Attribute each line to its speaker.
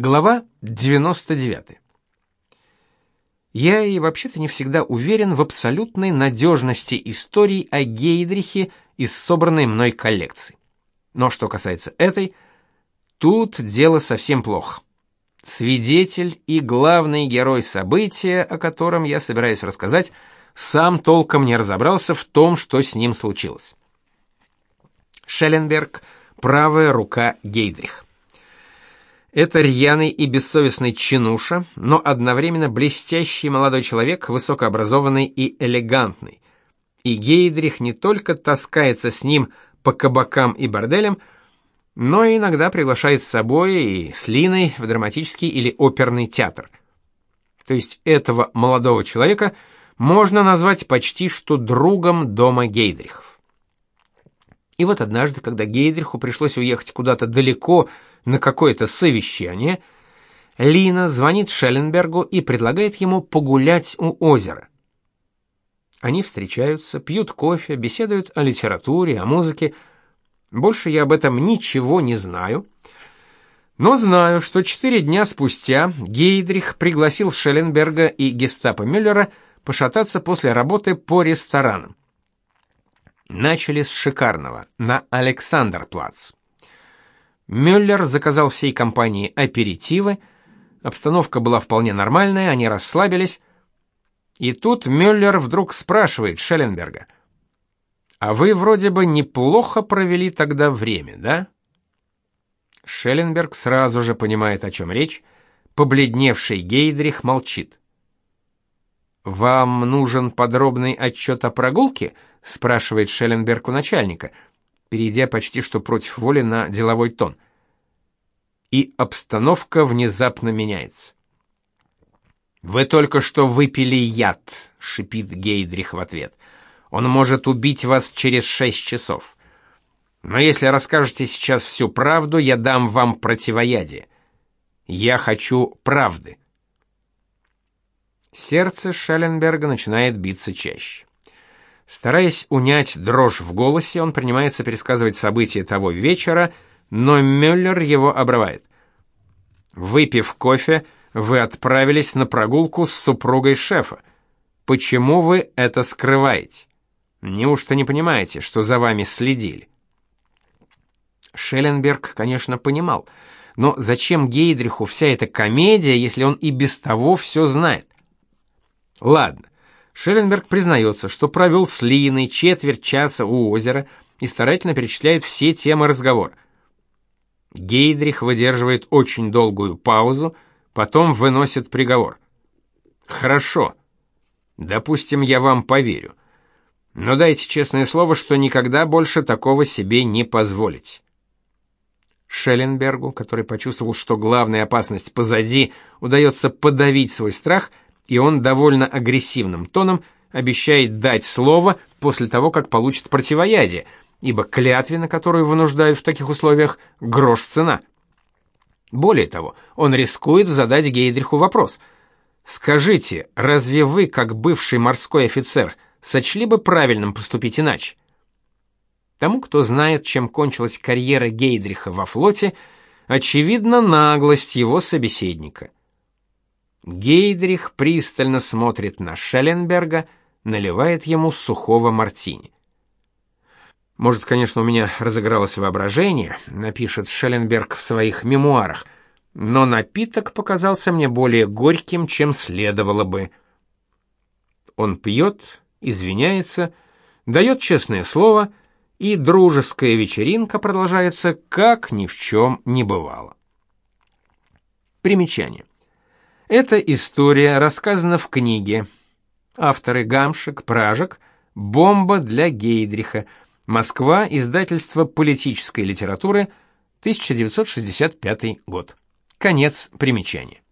Speaker 1: Глава 99. Я и вообще-то не всегда уверен в абсолютной надежности историй о Гейдрихе из собранной мной коллекции. Но что касается этой, тут дело совсем плохо. Свидетель и главный герой события, о котором я собираюсь рассказать, сам толком не разобрался в том, что с ним случилось. Шелленберг — правая рука Гейдриха. Это рьяный и бессовестный чинуша, но одновременно блестящий молодой человек, высокообразованный и элегантный. И Гейдрих не только таскается с ним по кабакам и борделям, но и иногда приглашает с собой и с Линой в драматический или оперный театр. То есть этого молодого человека можно назвать почти что другом дома Гейдрихов. И вот однажды, когда Гейдриху пришлось уехать куда-то далеко, на какое-то совещание, Лина звонит Шелленбергу и предлагает ему погулять у озера. Они встречаются, пьют кофе, беседуют о литературе, о музыке. Больше я об этом ничего не знаю. Но знаю, что четыре дня спустя Гейдрих пригласил Шелленберга и гестапо Мюллера пошататься после работы по ресторанам. Начали с шикарного, на Александрплац. Мюллер заказал всей компании аперитивы. Обстановка была вполне нормальная, они расслабились. И тут Мюллер вдруг спрашивает Шелленберга: "А вы вроде бы неплохо провели тогда время, да?" Шелленберг сразу же понимает, о чем речь. Побледневший Гейдрих молчит. «Вам нужен подробный отчет о прогулке?» — спрашивает Шелленберг у начальника — перейдя почти что против воли на деловой тон. И обстановка внезапно меняется. «Вы только что выпили яд», — шипит Гейдрих в ответ. «Он может убить вас через шесть часов. Но если расскажете сейчас всю правду, я дам вам противоядие. Я хочу правды». Сердце Шелленберга начинает биться чаще. Стараясь унять дрожь в голосе, он принимается пересказывать события того вечера, но Мюллер его обрывает. Выпив кофе, вы отправились на прогулку с супругой шефа. Почему вы это скрываете? Неужто не понимаете, что за вами следили? Шелленберг, конечно, понимал, но зачем Гейдриху вся эта комедия, если он и без того все знает? Ладно, Шелленберг признается, что провел с Линой четверть часа у озера и старательно перечисляет все темы разговора. Гейдрих выдерживает очень долгую паузу, потом выносит приговор. Хорошо. Допустим, я вам поверю. Но дайте честное слово, что никогда больше такого себе не позволить. Шелленбергу, который почувствовал, что главная опасность позади, удается подавить свой страх – и он довольно агрессивным тоном обещает дать слово после того, как получит противоядие, ибо клятве, на которую вынуждают в таких условиях, грош цена. Более того, он рискует задать Гейдриху вопрос. «Скажите, разве вы, как бывший морской офицер, сочли бы правильным поступить иначе?» Тому, кто знает, чем кончилась карьера Гейдриха во флоте, очевидна наглость его собеседника – Гейдрих пристально смотрит на Шелленберга, наливает ему сухого мартини. Может, конечно, у меня разыгралось воображение, напишет Шелленберг в своих мемуарах, но напиток показался мне более горьким, чем следовало бы. Он пьет, извиняется, дает честное слово, и дружеская вечеринка продолжается, как ни в чем не бывало. Примечание. Эта история рассказана в книге. Авторы Гамшик, Пражик, Бомба для Гейдриха. Москва, издательство политической литературы, 1965 год. Конец примечания.